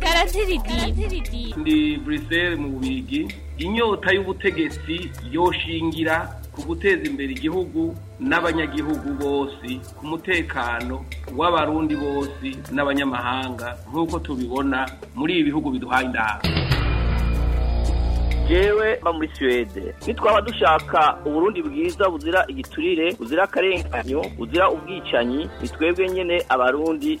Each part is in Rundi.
karadiridimba ndi buruseli mu bigi inyota y'ubutegetsi yoshingira ku guteza imbere igihugu n'abanyagihugu bose ku mutekano w'abarundi bose n'abanyamahanga nk'uko tubibona muri ibi bihugu biduhaye indangamuntu muri suwede nitwaba dushaka uburundi bwiza buzira igiturire buzira akarenganyo buzira ubwicanyi ni twebwe abarundi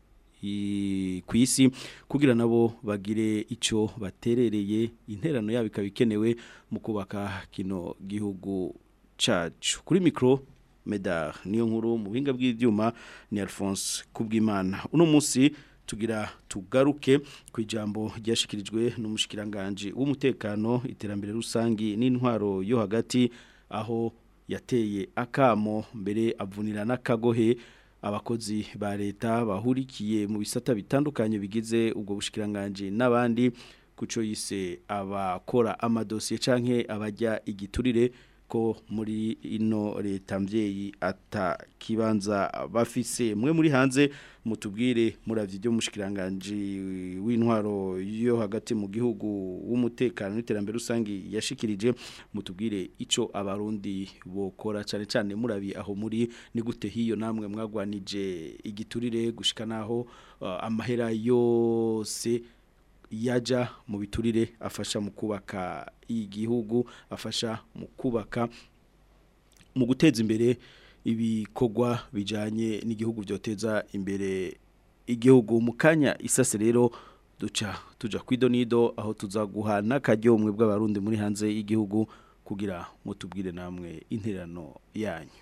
ku isi kugira nabo bagire icyo baterereye interano yabo ikaba ikenewe mu kubaka kino gihugu cyacu kuri mikoro medar niyo nkuru mu buhinga bw'ibyuma ni Alphonse kubw'Imana uno munsi tugira tugaruke ku ijambo ryashikirijwe n'umushikiranganje w'umutekano iterambere rusangi n'intwaro yo hagati aho yateye akamo mbere avunira n'akagohe abakozi ba leta bahurikiye mu bisata bitandukanye bigize ubwo bushikiranganje n'abandi kuco yise abakora amadosiye canke abajya igiturire ko muri ino leta mvyeyi atakibanza bafise mwe muri hanze mutubwire muravye ibyo mushikiranganje w'intwaro yo hagati mu gihugu w'umutekano n'iterambere rusangi yashikirije mutubwire ico abarundi bokora cyane cyane murabi aho muri ni gute hiyo namwe mwagwanije igiturire gushika naho uh, amahera yose yajya mu biturire afasha mu kubaka igihugu afasha mu kubaka mu guteza imbere ibikogwa bijyanye n'igihugu byoteza imbere igihugu mu kanya isase rero duca tujya ku aho tuza guha n'akaryombwe bw'abarundi muri hanze y'igihugu kugira mutubwire namwe interano yanyu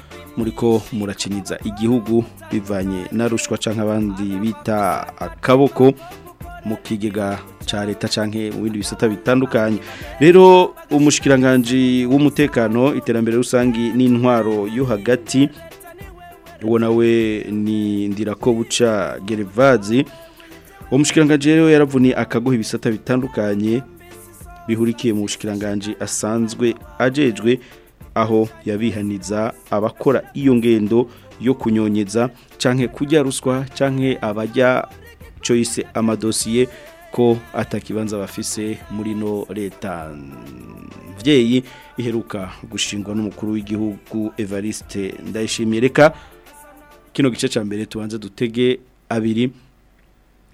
muri ko muracinyiza igihugu bivanye na ruswa cyangwa abandi bita akaboko mu kigega cya leta canke mu bindi bisata bitandukanye rero umushyikirangajwi w'umutekano iterambere rusange n'intwaro yo hagati uwo nawe ni ndirakobuca gerevazi uwo mushyikirangajwi rero yaravuniye akaguha ibisata bitandukanye bihurikiye mu bushikiranganji asanzwe ajejwe aho yabihaniza abakora iyo ngendo yo kunyonyeza canke kujya ruswa canke abajya cyo yise amadosiye ko atakibanza bafise muri no leta mvyeyi iheruka gushingwa n'umukuru w'igihugu Evariste ndayishimiye reka kino gice ca mbere tubanze dutege abiri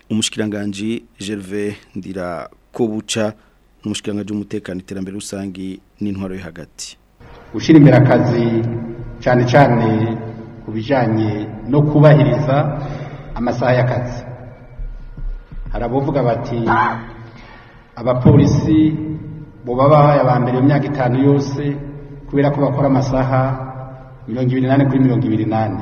umushikiranganje Gervais ndira kobuca n'umushikiranganje umutekano iterambere rusangi n'intwaro yo hagati gushira imbere akazi cyane cyane kubijanye no kubahiriza amasaha y'akazi hari bati abapolisi buba babaye aba mbere mu myaka itanu yose kubera ko bakora amasaha mirongo ibiri n'ane kuri mirongo ibiri n'ane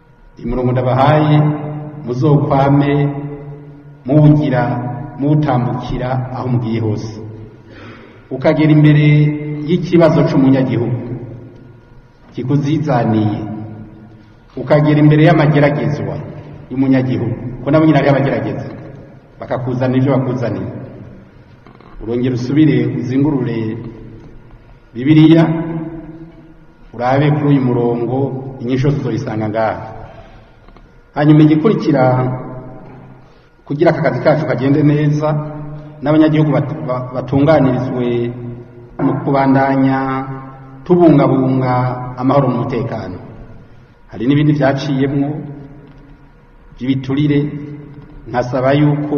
imirongo ndabahaye muzokwame muwugira muwutambukira aho mugiye hose ukagera imbere y'ikibazo cy'umunyagihugu kikuzizaniye ukagera imbere y'amageragezwa y'umunyagihugu ko nabo nyine hariho abagerageza bakakuzanira ibyo bakuzaniye urongera usubire uzingurure bibiriya urabe kuri uyu murongo inyinshi zose uzayisanga ngaha hanyuma igikurikira kugira aka kazi kacu kagende neza n'abanyagihugu batunganirizwe mu kubandanya tubungabunga amahoro n'umutekano hari n'ibindi byaciyemwo by'ibiturire nkasaba yuko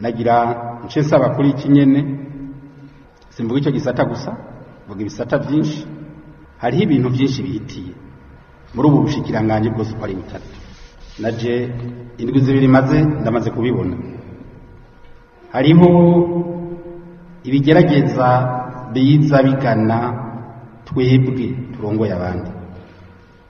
nagira nce nsaba kuri iki nyine simvuga icyo gisata gusa mvuga ibisata byinshi hariho ibintu byinshi bihitiye muri ubu bushikirangange bwose uko ari butatu na je indwi zibiri maze ndamaze kubibona hariho ibigerageza biza bigana twebwe turongoye abandi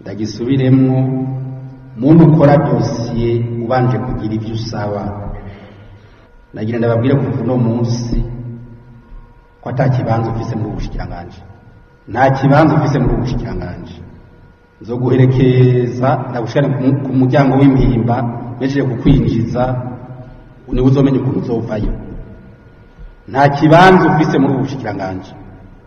ndagisubiremwo muntu ukora dosiye ubanje kugira ibyo usaba nagira ndababwire kuva uno munsi ko ata kibanza ufise muri ubu bushikiranganji nta kibanza ufise muri ubu bushikiranganji zo guherekeza ndagushikane ku muryango w'impimba nesheje kukwinjiza niwe uzomenya ukuntu uzovayo nta kibanza ufise muri ubu bushikiranganji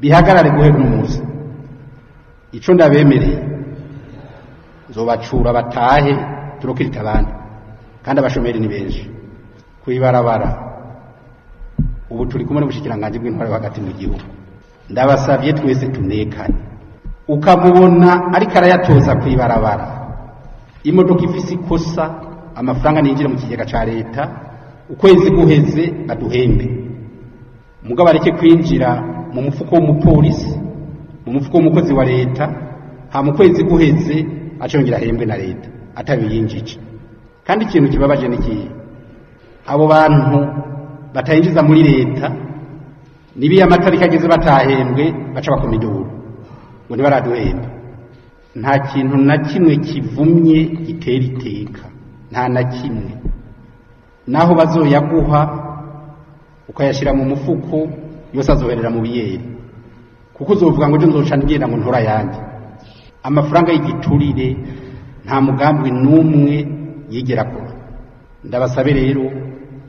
bihagarare guhera umunsi icyo ndabemereye nzobacura batahe turokirita abandi kandi abashomeri ni benshi ku ibarabara ubu turi kumwe n'ubushikiranganji bw'intwari hagati mu gihugu ndabasabye twese tunekane ukamubona ariko arayatoza ku ibarabara imodoka ifise ikosa amafaranga ninjira mu kigega cya leta ukwezi guheze aduhembe mugabo areke kwinjira mu mufuko w'umupolisi mu mufuko w'umukozi wa leta ha mu kwezi guheze acongera ahembwe na leta atabiyinjije kandi ikintu kibabaje n'ikihe abo bantu batayinjiza muri leta nibiya amatariki ageze batahembwe baca bakoma ngo ntibaraduhembe nta kintu na kimwe kivumye gitera iteka nta na kimwe naho bazoyaguha ukayashyira mu mufuko yose azoherera mu biyeri kuko uzovuga ngo ejo nzoca ngenda ngo ntora yanjye amafaranga y'igiturire nta mugambi n'umwe yegeragura ndabasabe rero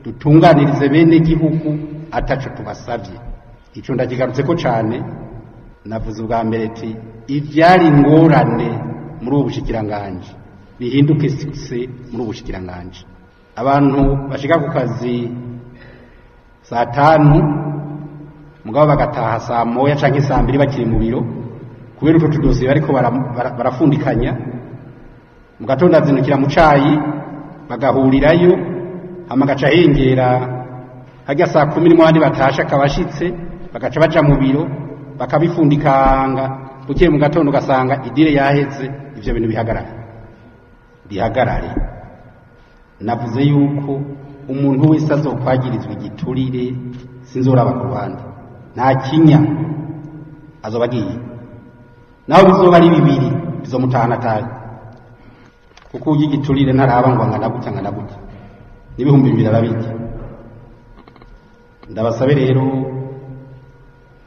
dutunganirize bene gihugu atacu tubasabye icyo ndakigarutse ko cyane navuze ubwa mbere ati ibyari ingorane muri ubu bushikiranganji bihinduke sikise muri ubu bushikiranganji abantu bashika ku kazi saa tanu mugabo bagataha saa moya cyangwa saa mbiri bakiri mu biro kubera utwo tudosiye bariko barafundikanya mu gatondo azinukira mu cayi bagahurirayo hama agaca hengera saa kumi nimwe abandi batashe akaba ashitse bagaca baja mu biro bakabifundikanga bukeye mu gatondo ugasanga idire yahetse ivyo bintu bihagarara bihagarare navuze yuko umuntu wese azokwagirizwa igiturire sinzoraba ku ruhande nta kinya azoba agiye naho bizoba ari bibiri bizomutahana atari kuko ujya igiturire ntaraba ngo angana gutya angana gutya n'ibihumbi bibiri arabijya ndabasabe rero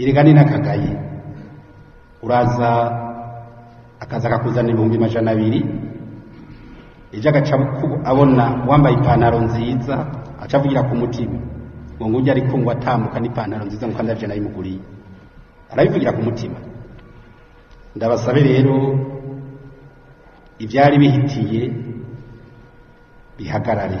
irigani n'akagayi uraza akaza akakuzana ibihumbi amajana abiri ijya agaca abona wambaye ipantaro nziza aca avugira ku mutima ngo ngujye ari kungwa atambuka n'ipantaro nziza ngo kandi nayimuguriye arabivugira ku mutima ndabasabe rero ibyari bihitiye bihagarare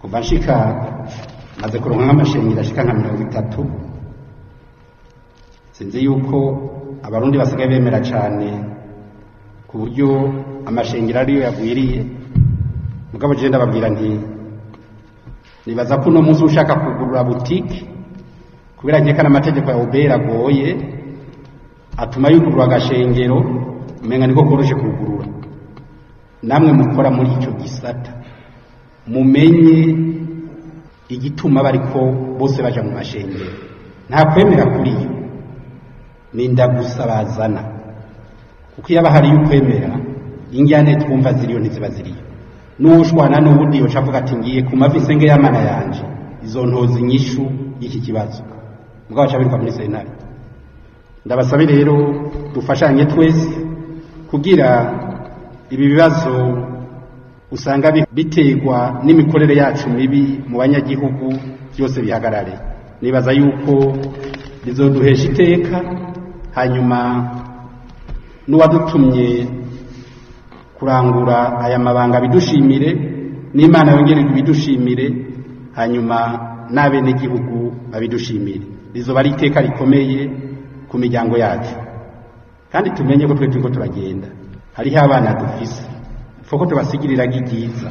kuva nshika maze kuronka nk'amashengero ashika nka mirongo itatu sinzi yuko abarundi basigaye bemera cyane ku buryo amashengero ariyo yagwiriye mugabo je ndababwira nti nibaza ko uno munsi ushaka kugurura butike kubera nkekana amategeko ya ubera agoye atuma yugurura agashengero umenga niko koroshe kugurura namwe mukora muri icyo gisata mumenye igituma bariko bose baja mu mashengero nta kwemera kuri yo ni ndagusabazana kuko iyo haba hariyo ukwemera injyane twumva ziriyo ntiziba ziriyo n'uwushwana n'ubundi yoca avuga ati ngiye ku mavi senge y'amana yanje izo ntozi nyishu y'iki kibazo mbwa bacabirirwa muri senari ndabasabe rero dufashanye twese kugira ibi bibazo usanga biterwa n'imikorere yacu mibi mu banyagihugu byose bihagarare nibaza yuko bizoduhesha iteka hanyuma n'uwadutumye kurangura aya mabanga bidushimire n'imana yongere bidushimire hanyuma n'abenegihugu babidushimire rizuba ari iteka rikomeye ku miryango yacu kandi tumenye ko twe turiko turagenda hariho abana dufise ko tubasigiriraga ibyiza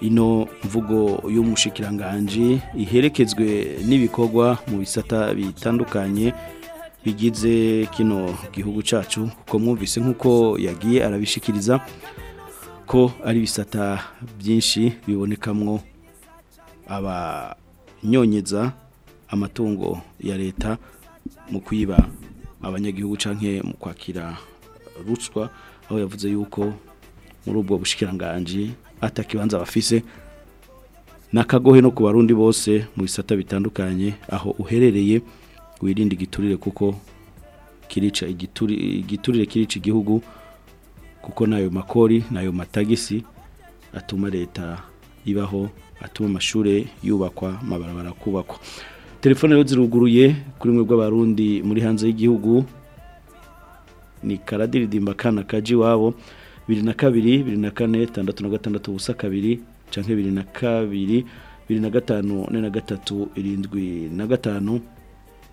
ino mvugo y'umushikiranganji iherekezwe n’ibikogwa mu bisata bitandukanye bigize kino gihugu cyacu kuko mwumvise nk'uko yagiye arabishikiriza ko ari ibisata byinshi bibonekamwo abanyonyeza amatungo ya leta mu kwiba abanyagihugu cyangwa mu kwakira ruswa aho yavuze yuko muri ubwo bushikiranganji atakibanza bafise n'akagohe no ku barundi bose mu bisata bitandukanye aho uherereye wirinde igiturire kuko kirica igiturire kirica igihugu kuko n'ayo makori n'ayo matagisi atuma leta ibaho atuma amashuri yubakwa mabarabara kubakwa telefone rero ziruguruye kuri mwe bw'abarundi muri hanze y'igihugu ni karadiridimba kana kaji wabo bibiri na kabiri biri na kane tandatu na gatandatu ubusa kabiri cyangwa biri na kabiri biri na gatanu ne na gatatu irindwi na gatanu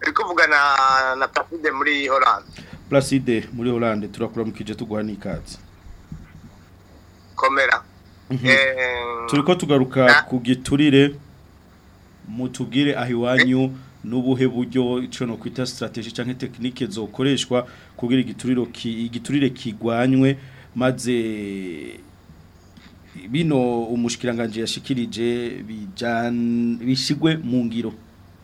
turi kuvugana na placide muri oranje placide muri oranje turakura tuguha n'ikatsi komera mhm. eh, turi ko tugaruka ku giturire mutubwire aho iwanyu eh? n'ubuhe buryo icyo no kwita sitarateji cyangwa tekinike zokoreshwa kugira igiturire kigwanywe maze bino umushikiranganje yashikirije bishyigwe mu ngiro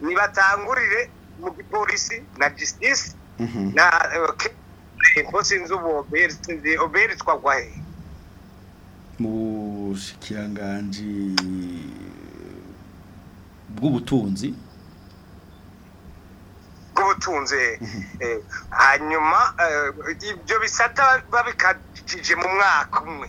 nibatangurire mu gipolisi na gisitisi e, e, na sinzi ubu oberi twagwa he mu bushikiranganji bw'ubutunzi bw'ubutunzi mhm. eh, hanyuma eh, ibyo bisata babikajije mu mwaka umwe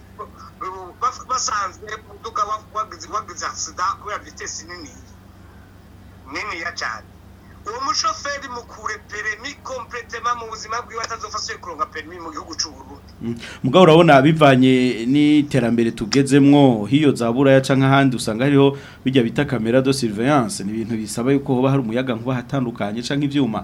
basanzwe umuduga wagize agisida kubera vitesi nini niniya cyane uwo mushoferi mukure perimi kompletema mu buzima bwiwe atazofashe kuronka perimi mu gihugu cy'u Burundi mm. mugabo urabona bivanye n'iterambere tugezemwo hiyo zabura ya canka handi usanga hariho bijya bita camera de surveillance ni ibintu bisaba yuko hoba hari umuyaga nkuba hatandukanye canka ivyuma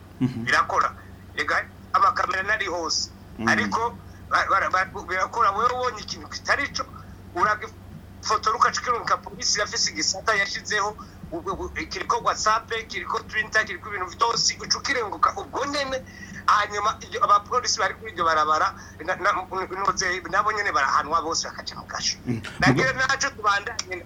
mm-hmm. birakora reka amakamera nari hose mm-hmm. ariko birakora wowe ubonye ikintu kitari cyo uragifotora ukacikiruka polisi irafise igisata yashyizeho kiri whatsapp kiri twitter kiri ibintu byose uca ukirenguka ubwo nyine hanyuma abapolisi bari kuri iryo barabara nabo nyine barahanwa bose bakaca mu kasho nagira nacu tubandanye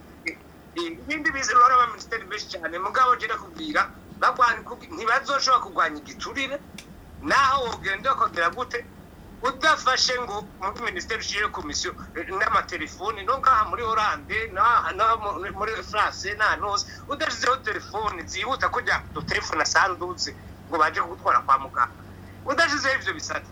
ikindi bize uruhare rwa minisiteri menshi cyane mugabo ugera kubwira ntibazoshobora kurwanya igiturire naho wogenda bakongera gute udafashe ngo muri minisiteri ushyire komisiyo n'amatelefoni no ngaha muri oranje no muri france n'ahantu udashyizeho telefoni zihuta kujya ku dutelefone asanzwe ngo baje kugutwara kwa muganga udashyizeho ibyo bisate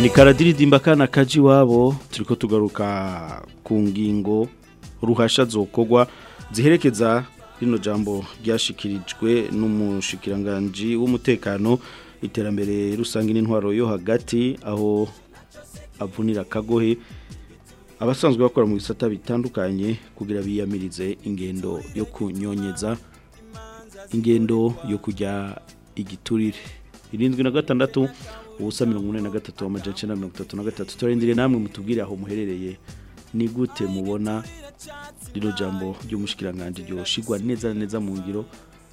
ni karadiridimba kana kaji wabo turiko tugaruka ku ngingo ruhasha zokogwa ziherekeza rino jambo ryashikirijwe n'umushikiranganji w'umutekano iterambere rusange n'intwaro yo hagati aho avunira kagohe abasanzwe bakora mu bisata bitandukanye kugira biyamirize ingendo yo kunyonyeza ingendo yo kujya igiturire irindwi na gatandatu ubusa mirongo ine na gatatu amajyana mirongo itatu na gatatu turarindiriye namwe mutubwire aho muherereye ni gute mubona rino jambo ry'umushikiranganji ryoshigwa neza neza mu ngiro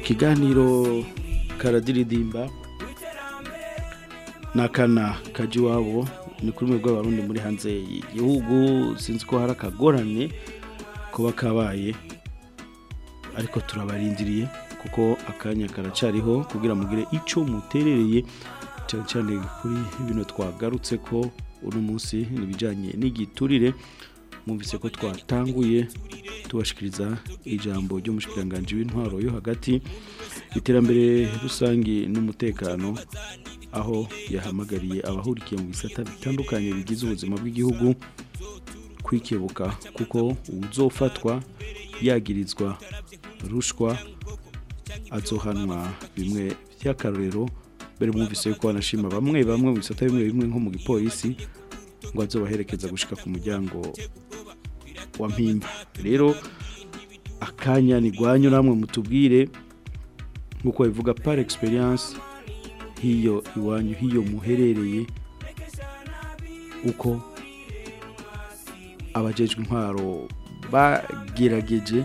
kiganiro karadiridimba n'akana kajya iwabo ni kuri rumwe rw'abarundi muri hanze y'igihugu sinzi ko hari akagorane kuba kabaye ariko turabarindiriye kuko akanya karacariho kugira mugire icyo muterereye cyane cyane kuri bino twagarutse ko uno munsi ibijyanye n'igiturire mwumvise ko twatanguye tubashikiriza ijambo ry'umushikiranganji w'intwaro yo hagati iterambere rusange n'umutekano aho yahamagariye abahurikiye mu bisata bitandukanye bigize ubuzima bw'igihugu kwikebuka kuko uzofatwa yagirizwa rushwa azohanwa bimwe by'akarorero mbere mwumvise yuko wanashima bamwe bamwe mu bisata bimwe bimwe nko mu gipolisi ngo azobaherekeza gushika ku muryango wa mpimba rero akanya ni guhanyu namwe mutubwire nk'uko bivuga par experience hiyo iwanyu hiyo muherereye uko abajejwe intwaro bagerageje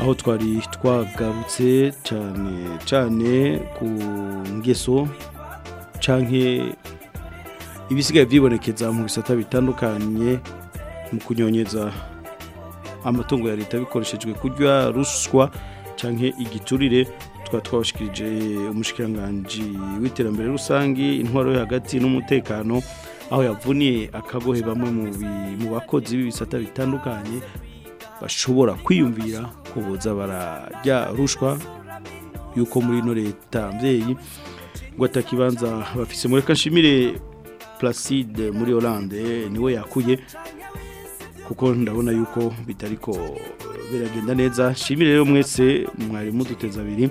aho twari twagarutse cyane cyane ku ngeso cyangwa ibisigaye byibonekeza mu bisata bitandukanye mu kunyonyeza amatungo ya leta bikoreshejwe kurya ruswa canke igiturire tukaba twabashikirije umushikiranganji w'iterambere rusange intwaro yo hagati n'umutekano aho yavuniye akagohe bamwe mu bakozi b'ibisata bitandukanye bashobora kwiyumvira kuboza boza barajya rushwa yuko muri ino leta mbyeyi ngo atakibanza bafise muri kashimire Placide muri Hollande niwe yakuye kuko ndabona yuko bitariko biragenda neza shimire rero mwese mwari muduteza abiri